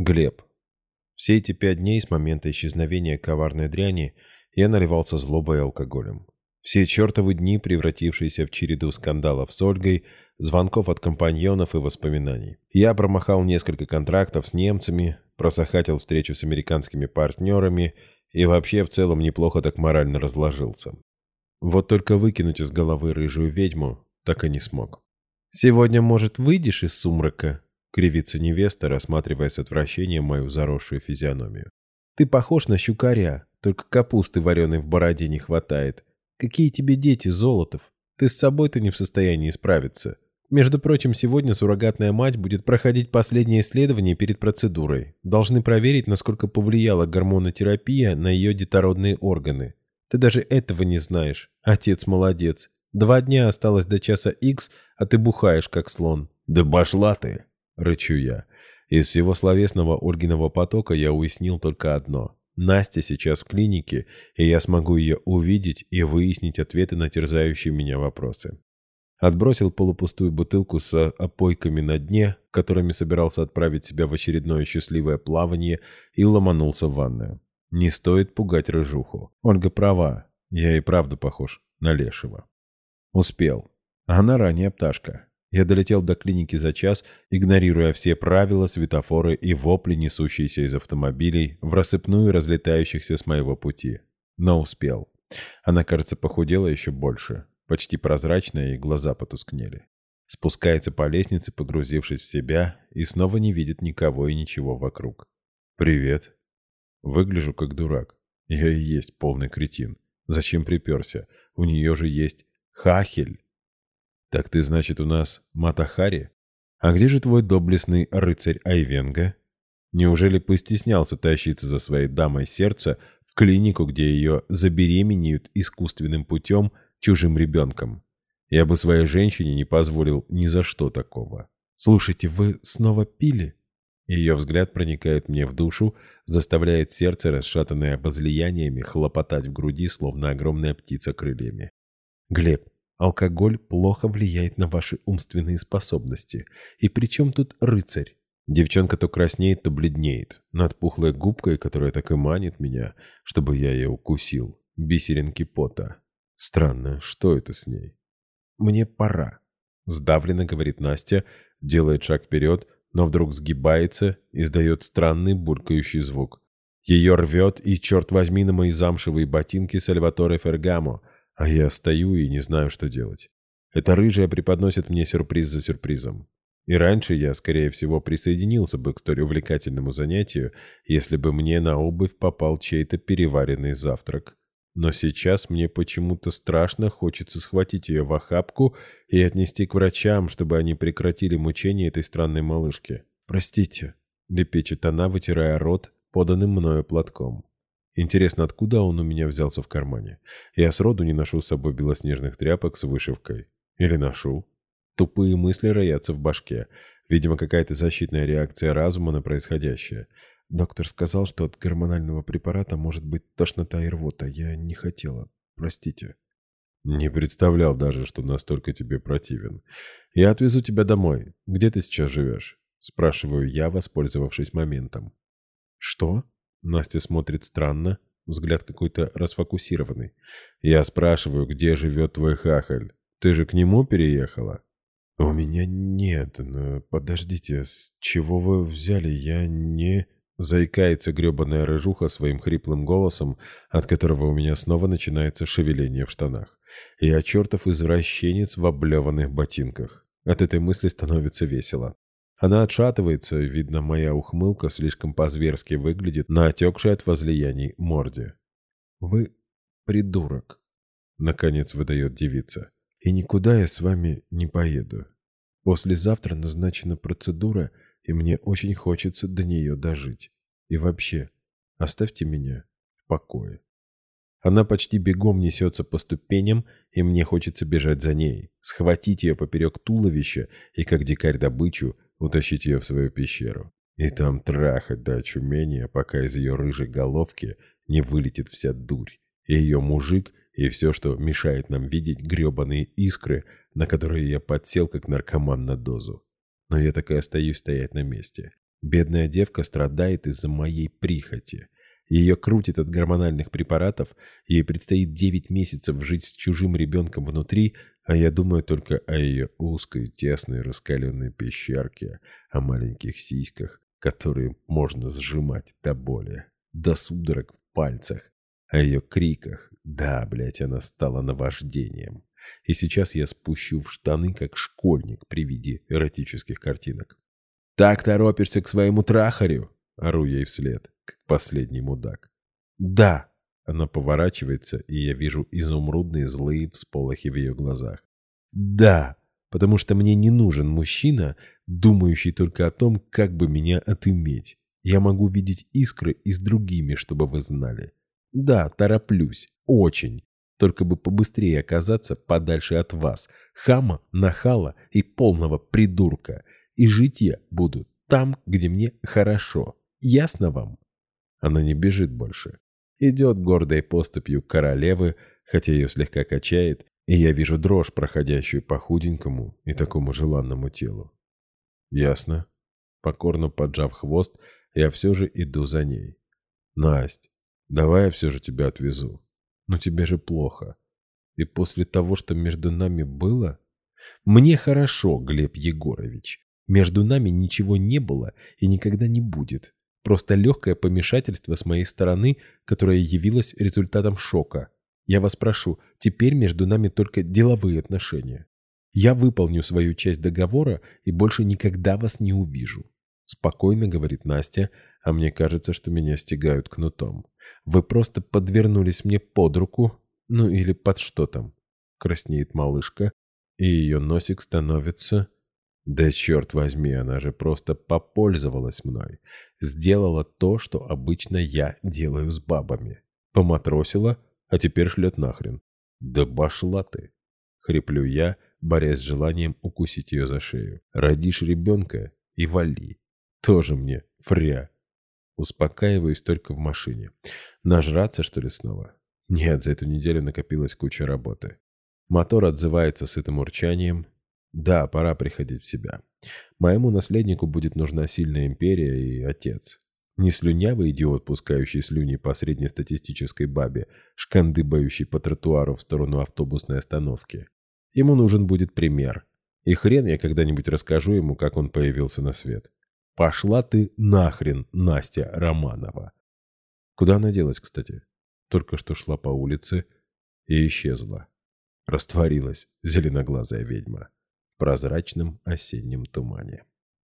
Глеб. Все эти пять дней с момента исчезновения коварной дряни я наливался злобой и алкоголем. Все чертовы дни, превратившиеся в череду скандалов с Ольгой, звонков от компаньонов и воспоминаний. Я промахал несколько контрактов с немцами, просохатил встречу с американскими партнерами и вообще в целом неплохо так морально разложился. Вот только выкинуть из головы рыжую ведьму так и не смог. «Сегодня, может, выйдешь из сумрака?» — кривится невеста, рассматривая с отвращением мою заросшую физиономию. «Ты похож на щукаря, только капусты вареной в бороде не хватает. Какие тебе дети, Золотов? Ты с собой-то не в состоянии справиться. Между прочим, сегодня суррогатная мать будет проходить последнее исследование перед процедурой. Должны проверить, насколько повлияла гормонотерапия на ее детородные органы. Ты даже этого не знаешь. Отец молодец. Два дня осталось до часа X, а ты бухаешь, как слон. «Да пошла ты!» — рычу я. Из всего словесного Ольгиного потока я уяснил только одно. Настя сейчас в клинике, и я смогу ее увидеть и выяснить ответы на терзающие меня вопросы. Отбросил полупустую бутылку с опойками на дне, которыми собирался отправить себя в очередное счастливое плавание, и ломанулся в ванную. Не стоит пугать рыжуху. Ольга права, я и правда похож на лешего. Успел. Она ранняя пташка. Я долетел до клиники за час, игнорируя все правила, светофоры и вопли, несущиеся из автомобилей, в рассыпную разлетающихся с моего пути. Но успел. Она, кажется, похудела еще больше. Почти прозрачная, и глаза потускнели. Спускается по лестнице, погрузившись в себя, и снова не видит никого и ничего вокруг. «Привет». Выгляжу как дурак. Я и есть полный кретин. Зачем приперся? У нее же есть Хахель. Так ты, значит, у нас Матахари? А где же твой доблестный рыцарь Айвенга? Неужели постеснялся тащиться за своей дамой сердца в клинику, где ее забеременеют искусственным путем чужим ребенком? Я бы своей женщине не позволил ни за что такого. Слушайте, вы снова пили? Ее взгляд проникает мне в душу, заставляет сердце, расшатанное возлияниями, хлопотать в груди, словно огромная птица крыльями. Глеб, алкоголь плохо влияет на ваши умственные способности. И при чем тут рыцарь? Девчонка то краснеет, то бледнеет. Над пухлой губкой, которая так и манит меня, чтобы я ее укусил. Бисеринки пота. Странно, что это с ней? Мне пора. Сдавленно говорит Настя, делает шаг вперед, но вдруг сгибается, издает странный булькающий звук. Ее рвет, и, черт возьми, на мои замшевые ботинки Сальваторе Фергамо — а я стою и не знаю, что делать. Эта рыжая преподносит мне сюрприз за сюрпризом. И раньше я, скорее всего, присоединился бы к столь увлекательному занятию, если бы мне на обувь попал чей-то переваренный завтрак. Но сейчас мне почему-то страшно хочется схватить ее в охапку и отнести к врачам, чтобы они прекратили мучение этой странной малышки. «Простите», — лепечет она, вытирая рот поданным мною платком. Интересно, откуда он у меня взялся в кармане? Я сроду не ношу с собой белоснежных тряпок с вышивкой. Или ношу? Тупые мысли роятся в башке. Видимо, какая-то защитная реакция разума на происходящее. Доктор сказал, что от гормонального препарата может быть тошнота и рвота. Я не хотела. Простите. Не представлял даже, что настолько тебе противен. Я отвезу тебя домой. Где ты сейчас живешь? Спрашиваю я, воспользовавшись моментом. Что? Настя смотрит странно, взгляд какой-то расфокусированный. Я спрашиваю, где живет твой хахаль? Ты же к нему переехала? У меня нет, но подождите, с чего вы взяли? Я не... Заикается гребаная рыжуха своим хриплым голосом, от которого у меня снова начинается шевеление в штанах. Я чертов извращенец в облеванных ботинках. От этой мысли становится весело. Она отшатывается, видно, моя ухмылка слишком по-зверски выглядит на отекшей от возлияний морде. «Вы придурок», — наконец выдает девица. «И никуда я с вами не поеду. Послезавтра назначена процедура, и мне очень хочется до нее дожить. И вообще, оставьте меня в покое». Она почти бегом несется по ступеням, и мне хочется бежать за ней, схватить ее поперек туловища и, как дикарь добычу, утащить ее в свою пещеру. И там трахать до очумения, пока из ее рыжей головки не вылетит вся дурь. И ее мужик, и все, что мешает нам видеть гребаные искры, на которые я подсел, как наркоман на дозу. Но я так и остаюсь стоять на месте. Бедная девка страдает из-за моей прихоти. Ее крутит от гормональных препаратов, ей предстоит 9 месяцев жить с чужим ребенком внутри, а я думаю только о ее узкой, тесной, раскаленной пещерке, о маленьких сиськах, которые можно сжимать до боли, до судорог в пальцах, о ее криках. Да, блядь, она стала наваждением. И сейчас я спущу в штаны, как школьник при виде эротических картинок. «Так торопишься к своему трахарю!» — ору ей вслед, как последний мудак. «Да!» — она поворачивается, и я вижу изумрудные злые всполохи в ее глазах. «Да!» потому что мне не нужен мужчина, думающий только о том, как бы меня отыметь. Я могу видеть искры и с другими, чтобы вы знали. Да, тороплюсь. Очень. Только бы побыстрее оказаться подальше от вас, хама, нахала и полного придурка. И жить я буду там, где мне хорошо. Ясно вам? Она не бежит больше. Идет гордой поступью королевы, хотя ее слегка качает, и я вижу дрожь, проходящую по худенькому и такому желанному телу. Ясно. Покорно поджав хвост, я все же иду за ней. Насть, давай я все же тебя отвезу. Но тебе же плохо. И после того, что между нами было... Мне хорошо, Глеб Егорович. Между нами ничего не было и никогда не будет. Просто легкое помешательство с моей стороны, которое явилось результатом шока. Я вас прошу, теперь между нами только деловые отношения. Я выполню свою часть договора и больше никогда вас не увижу. Спокойно говорит Настя, а мне кажется, что меня стягают кнутом. Вы просто подвернулись мне под руку, ну или под что там. Краснеет малышка, и ее носик становится... Да черт возьми, она же просто попользовалась мной. Сделала то, что обычно я делаю с бабами. Поматросила, а теперь шлет нахрен. Да пошла ты. Хриплю я, борясь с желанием укусить ее за шею. Родишь ребенка и вали. Тоже мне фря. Успокаиваюсь только в машине. Нажраться, что ли, снова? Нет, за эту неделю накопилась куча работы. Мотор отзывается сытым урчанием. Да, пора приходить в себя. Моему наследнику будет нужна сильная империя и отец. Не слюнявый идиот, пускающий слюни по среднестатистической бабе, шкандыбающий по тротуару в сторону автобусной остановки. Ему нужен будет пример. И хрен я когда-нибудь расскажу ему, как он появился на свет. Пошла ты нахрен, Настя Романова. Куда она делась, кстати? Только что шла по улице и исчезла. Растворилась зеленоглазая ведьма прозрачном осеннем тумане.